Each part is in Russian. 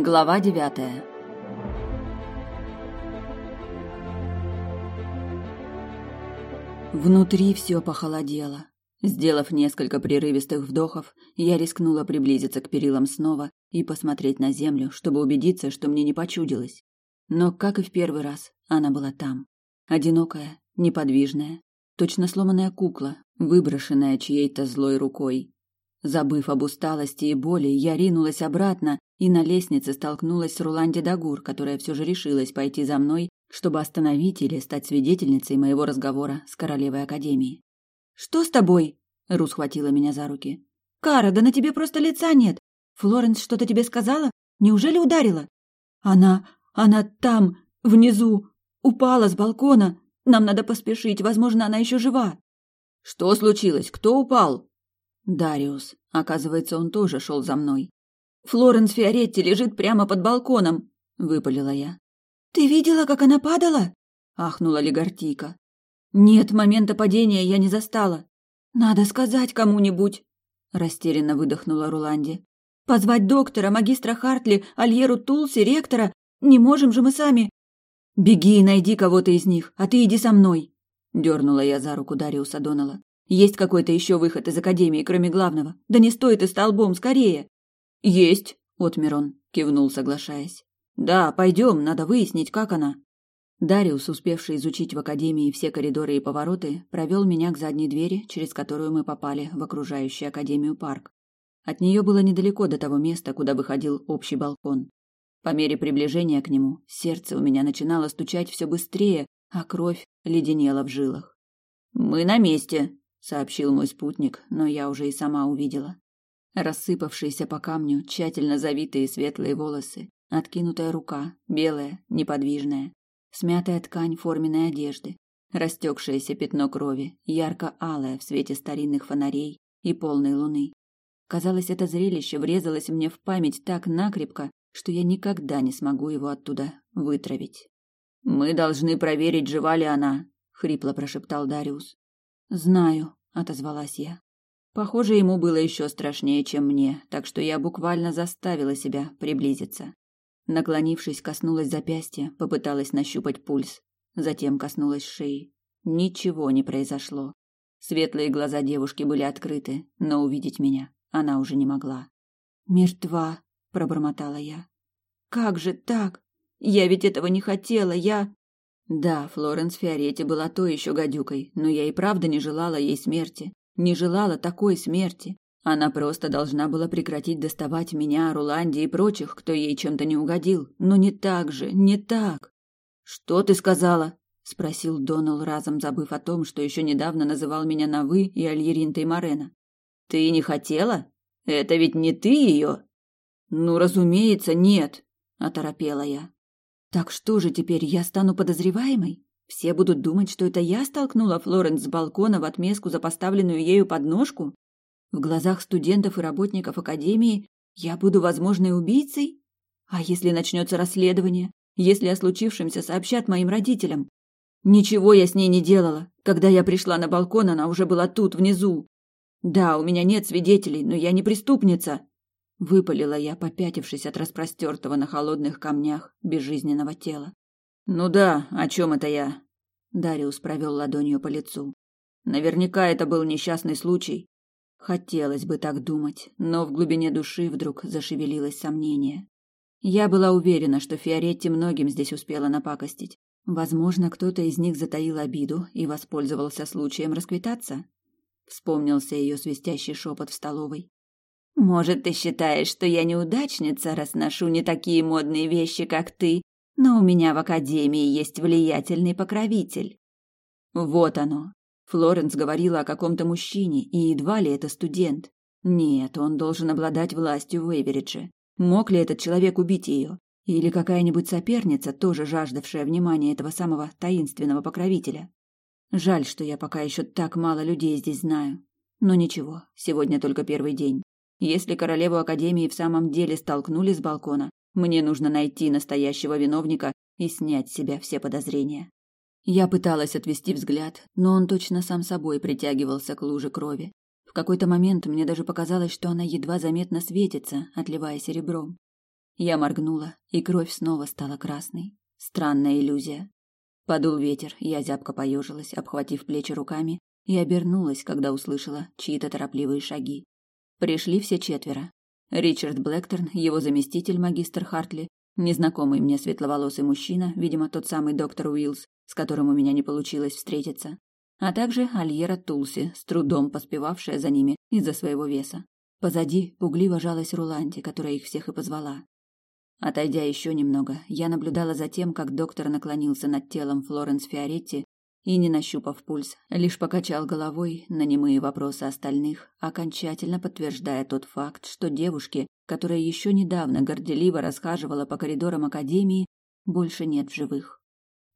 Глава девятая Внутри все похолодело. Сделав несколько прерывистых вдохов, я рискнула приблизиться к перилам снова и посмотреть на землю, чтобы убедиться, что мне не почудилось. Но, как и в первый раз, она была там. Одинокая, неподвижная, точно сломанная кукла, выброшенная чьей-то злой рукой. Забыв об усталости и боли, я ринулась обратно и на лестнице столкнулась с Руланди Дагур, которая все же решилась пойти за мной, чтобы остановить или стать свидетельницей моего разговора с королевой Академии. «Что с тобой?» — Ру схватила меня за руки. «Кара, да на тебе просто лица нет. Флоренс что-то тебе сказала? Неужели ударила?» «Она... она там, внизу, упала с балкона. Нам надо поспешить, возможно, она еще жива». «Что случилось? Кто упал?» «Дариус. Оказывается, он тоже шел за мной». «Флоренс Фиоретти лежит прямо под балконом», — выпалила я. «Ты видела, как она падала?» — ахнула Легартийка. «Нет, момента падения я не застала. Надо сказать кому-нибудь», — растерянно выдохнула Руланди. «Позвать доктора, магистра Хартли, Альеру Тулси, ректора. Не можем же мы сами...» «Беги и найди кого-то из них, а ты иди со мной», — дернула я за руку Дариуса Донала. «Есть какой-то еще выход из Академии, кроме главного? Да не стоит и столбом, скорее!» «Есть», — отмер он, кивнул, соглашаясь. «Да, пойдем, надо выяснить, как она». Дариус, успевший изучить в академии все коридоры и повороты, провел меня к задней двери, через которую мы попали в окружающий академию парк. От нее было недалеко до того места, куда выходил общий балкон. По мере приближения к нему сердце у меня начинало стучать все быстрее, а кровь леденела в жилах. «Мы на месте», — сообщил мой спутник, но я уже и сама увидела. Рассыпавшиеся по камню, тщательно завитые светлые волосы, откинутая рука, белая, неподвижная, смятая ткань форменной одежды, растекшееся пятно крови, ярко-алое в свете старинных фонарей и полной луны. Казалось, это зрелище врезалось мне в память так накрепко, что я никогда не смогу его оттуда вытравить. «Мы должны проверить, жива ли она», — хрипло прошептал Дариус. «Знаю», — отозвалась я. Похоже, ему было еще страшнее, чем мне, так что я буквально заставила себя приблизиться. Наклонившись, коснулась запястья, попыталась нащупать пульс. Затем коснулась шеи. Ничего не произошло. Светлые глаза девушки были открыты, но увидеть меня она уже не могла. «Мертва», — пробормотала я. «Как же так? Я ведь этого не хотела, я...» Да, Флоренс Фиоретти была то еще гадюкой, но я и правда не желала ей смерти. Не желала такой смерти. Она просто должна была прекратить доставать меня, Руланди и прочих, кто ей чем-то не угодил. Но не так же, не так. «Что ты сказала?» — спросил Донал, разом забыв о том, что еще недавно называл меня на «вы» и Альеринтой Морена. «Ты не хотела? Это ведь не ты ее?» «Ну, разумеется, нет», — оторопела я. «Так что же теперь, я стану подозреваемой? Все будут думать, что это я столкнула Флоренс с балкона в отместку за поставленную ею подножку? В глазах студентов и работников академии я буду возможной убийцей? А если начнется расследование? Если о случившемся сообщат моим родителям? Ничего я с ней не делала. Когда я пришла на балкон, она уже была тут, внизу. Да, у меня нет свидетелей, но я не преступница. Выпалила я, попятившись от распростертого на холодных камнях безжизненного тела. Ну да, о чем это я? Дариус провел ладонью по лицу. Наверняка это был несчастный случай. Хотелось бы так думать, но в глубине души вдруг зашевелилось сомнение. Я была уверена, что Фиоретти многим здесь успела напакостить. Возможно, кто-то из них затаил обиду и воспользовался случаем расквитаться. Вспомнился ее свистящий шепот в столовой. «Может, ты считаешь, что я неудачница, раз ношу не такие модные вещи, как ты, но у меня в академии есть влиятельный покровитель». Вот оно, Флоренс говорила о каком-то мужчине, и едва ли это студент. Нет, он должен обладать властью в. Мог ли этот человек убить ее? Или какая-нибудь соперница, тоже жаждавшая внимания этого самого таинственного покровителя? Жаль, что я пока еще так мало людей здесь знаю. Но ничего, сегодня только первый день. Если королеву Академии в самом деле столкнули с балкона, мне нужно найти настоящего виновника и снять с себя все подозрения. Я пыталась отвести взгляд, но он точно сам собой притягивался к луже крови. В какой-то момент мне даже показалось, что она едва заметно светится, отливая серебром. Я моргнула, и кровь снова стала красной. Странная иллюзия. Подул ветер, я зябко поежилась, обхватив плечи руками, и обернулась, когда услышала чьи-то торопливые шаги. Пришли все четверо. Ричард Блэкторн, его заместитель магистр Хартли, незнакомый мне светловолосый мужчина, видимо, тот самый доктор Уиллс, с которым у меня не получилось встретиться, а также Альера Тулси, с трудом поспевавшая за ними из-за своего веса. Позади пугливо жалась Руланди, которая их всех и позвала. Отойдя еще немного, я наблюдала за тем, как доктор наклонился над телом Флоренс Фиоретти и, не нащупав пульс, лишь покачал головой на немые вопросы остальных, окончательно подтверждая тот факт, что девушки, которая еще недавно горделиво расхаживала по коридорам академии, больше нет в живых.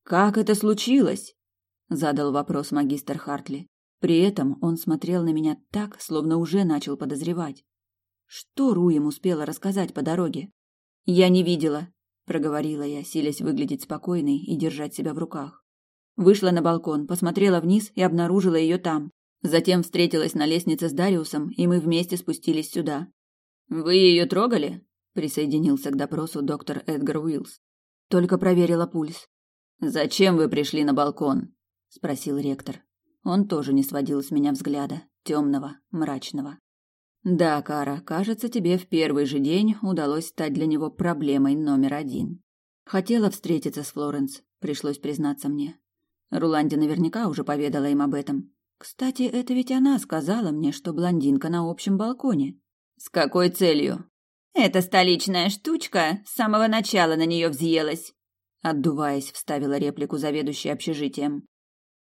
«Как это случилось?» – задал вопрос магистр Хартли. При этом он смотрел на меня так, словно уже начал подозревать. Что Ру успела рассказать по дороге? «Я не видела», – проговорила я, силясь выглядеть спокойной и держать себя в руках. Вышла на балкон, посмотрела вниз и обнаружила ее там. Затем встретилась на лестнице с Дариусом, и мы вместе спустились сюда. «Вы ее трогали?» – присоединился к допросу доктор Эдгар Уиллс. Только проверила пульс. «Зачем вы пришли на балкон?» – спросил ректор. Он тоже не сводил с меня взгляда, темного, мрачного. Да, Кара, кажется, тебе в первый же день удалось стать для него проблемой номер один. Хотела встретиться с Флоренс, пришлось признаться мне. Руланди наверняка уже поведала им об этом. Кстати, это ведь она сказала мне, что блондинка на общем балконе. С какой целью? Эта столичная штучка с самого начала на нее взъелась. Отдуваясь, вставила реплику заведующей общежитием.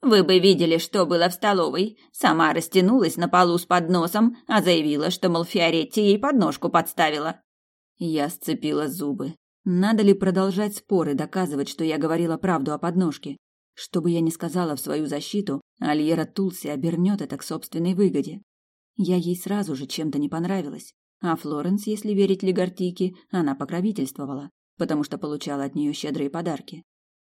Вы бы видели, что было в столовой. Сама растянулась на полу с подносом, а заявила, что, мол, Фиоретти ей подножку подставила. Я сцепила зубы. Надо ли продолжать споры, доказывать, что я говорила правду о подножке? Что бы я ни сказала в свою защиту, Альера Тулси обернет это к собственной выгоде. Я ей сразу же чем-то не понравилась. А Флоренс, если верить Легартике, она покровительствовала, потому что получала от нее щедрые подарки.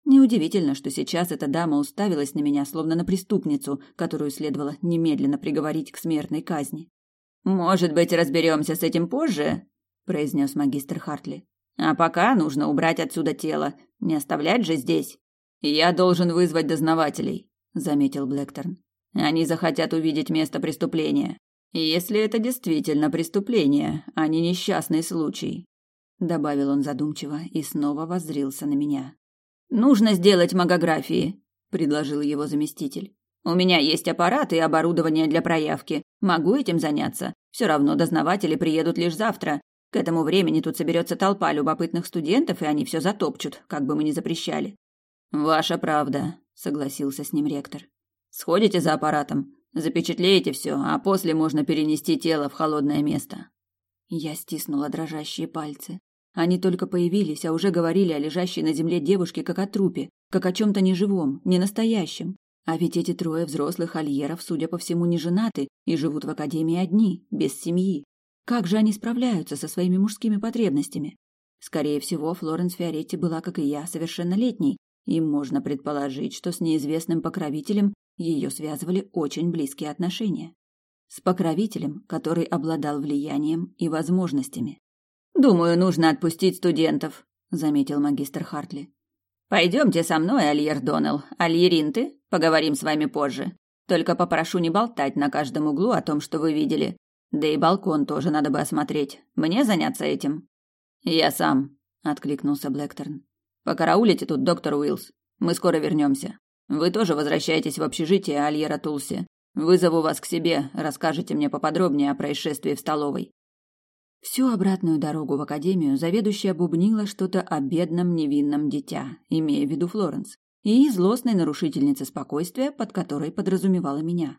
Неудивительно, что сейчас эта дама уставилась на меня, словно на преступницу, которую следовало немедленно приговорить к смертной казни. «Может быть, разберемся с этим позже?» – произнес магистр Хартли. «А пока нужно убрать отсюда тело, не оставлять же здесь». «Я должен вызвать дознавателей», – заметил Блэкторн. «Они захотят увидеть место преступления. Если это действительно преступление, а не несчастный случай», – добавил он задумчиво и снова воззрился на меня. Нужно сделать магографии, предложил его заместитель. У меня есть аппарат и оборудование для проявки. Могу этим заняться. Все равно дознаватели приедут лишь завтра. К этому времени тут соберется толпа любопытных студентов, и они все затопчут, как бы мы ни запрещали. Ваша правда, согласился с ним ректор. Сходите за аппаратом, запечатлеете все, а после можно перенести тело в холодное место. Я стиснула дрожащие пальцы. Они только появились, а уже говорили о лежащей на земле девушке как о трупе, как о чем-то неживом, не настоящем. А ведь эти трое взрослых альеров, судя по всему, не женаты и живут в академии одни, без семьи. Как же они справляются со своими мужскими потребностями? Скорее всего, Флоренс Фиоретти была, как и я, совершеннолетней, и можно предположить, что с неизвестным покровителем ее связывали очень близкие отношения. С покровителем, который обладал влиянием и возможностями. Думаю, нужно отпустить студентов, заметил магистр Хартли. Пойдемте со мной, Альер Доннелл. Альерин ты? Поговорим с вами позже. Только попрошу не болтать на каждом углу о том, что вы видели. Да и балкон тоже надо бы осмотреть. Мне заняться этим. Я сам, откликнулся Блэкторн. Покараулите тут, доктор Уиллс. Мы скоро вернемся. Вы тоже возвращаетесь в общежитие Альера Тулси. Вызову вас к себе, расскажете мне поподробнее о происшествии в столовой. Всю обратную дорогу в академию заведующая бубнила что-то о бедном невинном дитя, имея в виду Флоренс, и злостной нарушительнице спокойствия, под которой подразумевала меня.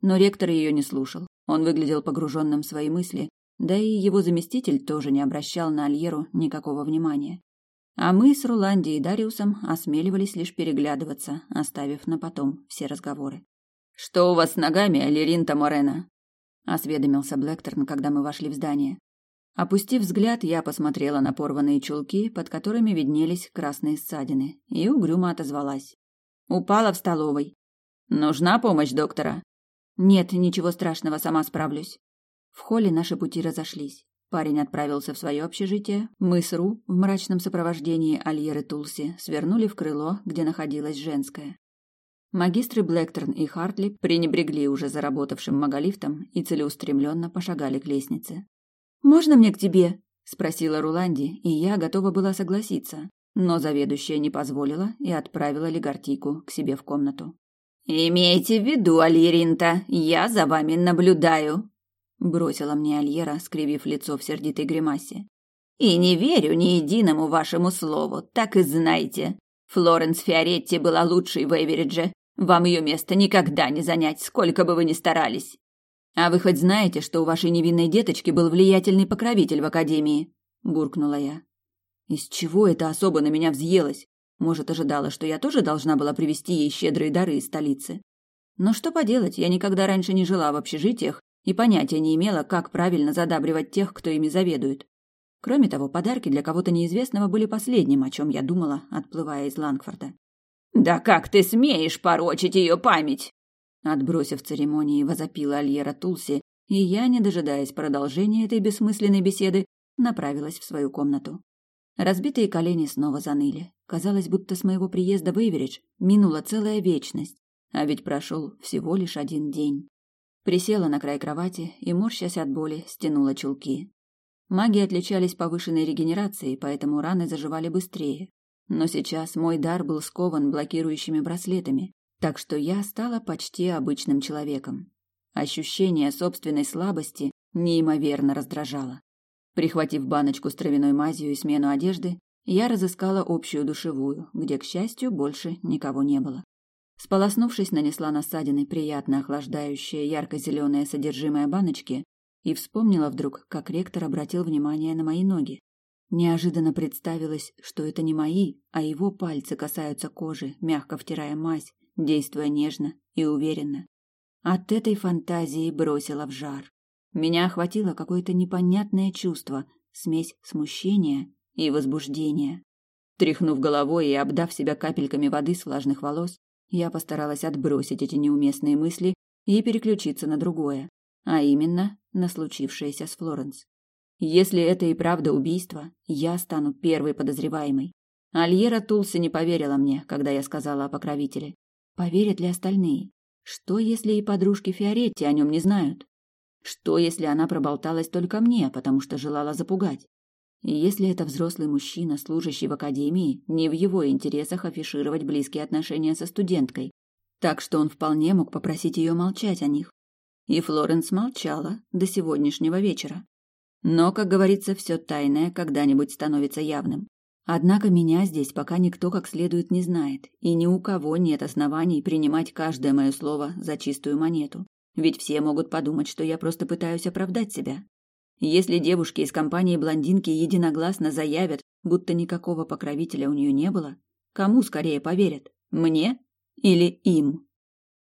Но ректор ее не слушал. Он выглядел погруженным в свои мысли, да и его заместитель тоже не обращал на Альеру никакого внимания. А мы с Руланди и Дариусом осмеливались лишь переглядываться, оставив на потом все разговоры. «Что у вас с ногами, Алеринта Морена?» – осведомился Блэкторн, когда мы вошли в здание. Опустив взгляд, я посмотрела на порванные чулки, под которыми виднелись красные ссадины, и угрюмо отозвалась. Упала в столовой. Нужна помощь доктора? Нет, ничего страшного, сама справлюсь. В холле наши пути разошлись. Парень отправился в свое общежитие, мы с Ру в мрачном сопровождении Альеры Тулси свернули в крыло, где находилась женская. Магистры Блэкторн и Хартли пренебрегли уже заработавшим маголифтом и целеустремленно пошагали к лестнице. «Можно мне к тебе?» – спросила Руланди, и я готова была согласиться, но заведующая не позволила и отправила Легартику к себе в комнату. «Имейте в виду, Альеринта, я за вами наблюдаю», – бросила мне Альера, скривив лицо в сердитой гримасе. «И не верю ни единому вашему слову, так и знайте. Флоренс Фиоретти была лучшей в Эверидже, вам ее место никогда не занять, сколько бы вы ни старались. А вы хоть знаете, что у вашей невинной деточки был влиятельный покровитель в академии? буркнула я. Из чего это особо на меня взъелось? Может, ожидала, что я тоже должна была привезти ей щедрые дары из столицы. Но что поделать, я никогда раньше не жила в общежитиях и понятия не имела, как правильно задабривать тех, кто ими заведует. Кроме того, подарки для кого-то неизвестного были последним, о чем я думала, отплывая из Лангфорда. «Да как ты смеешь порочить ее память?» Отбросив церемонии, возопила Альера Тулси, и я, не дожидаясь продолжения этой бессмысленной беседы, направилась в свою комнату. Разбитые колени снова заныли. Казалось, будто с моего приезда в Эйверидж минула целая вечность, а ведь прошел всего лишь один день. Присела на край кровати и, морщась от боли, стянула чулки. Маги отличались повышенной регенерацией, поэтому раны заживали быстрее. Но сейчас мой дар был скован блокирующими браслетами, так что я стала почти обычным человеком. Ощущение собственной слабости неимоверно раздражало. Прихватив баночку с травяной мазью и смену одежды, я разыскала общую душевую, где, к счастью, больше никого не было. Сполоснувшись, нанесла на ссадины приятно охлаждающее ярко-зеленое содержимое баночки и вспомнила вдруг, как ректор обратил внимание на мои ноги. Неожиданно представилось, что это не мои, а его пальцы касаются кожи, мягко втирая мазь, действуя нежно и уверенно. От этой фантазии бросила в жар. Меня охватило какое-то непонятное чувство, смесь смущения и возбуждения. Тряхнув головой и обдав себя капельками воды с влажных волос, я постаралась отбросить эти неуместные мысли и переключиться на другое, а именно на случившееся с Флоренс. Если это и правда убийство, я стану первой подозреваемой. Альера Тулси не поверила мне, когда я сказала о покровителе. Поверят ли остальные? Что, если и подружки Фиоретти о нем не знают? Что, если она проболталась только мне, потому что желала запугать? И если это взрослый мужчина, служащий в академии, не в его интересах афишировать близкие отношения со студенткой, так что он вполне мог попросить ее молчать о них. И Флоренс молчала до сегодняшнего вечера. Но, как говорится, все тайное когда-нибудь становится явным. Однако меня здесь пока никто как следует не знает, и ни у кого нет оснований принимать каждое мое слово за чистую монету. Ведь все могут подумать, что я просто пытаюсь оправдать себя. Если девушки из компании блондинки единогласно заявят, будто никакого покровителя у нее не было, кому скорее поверят? Мне или им?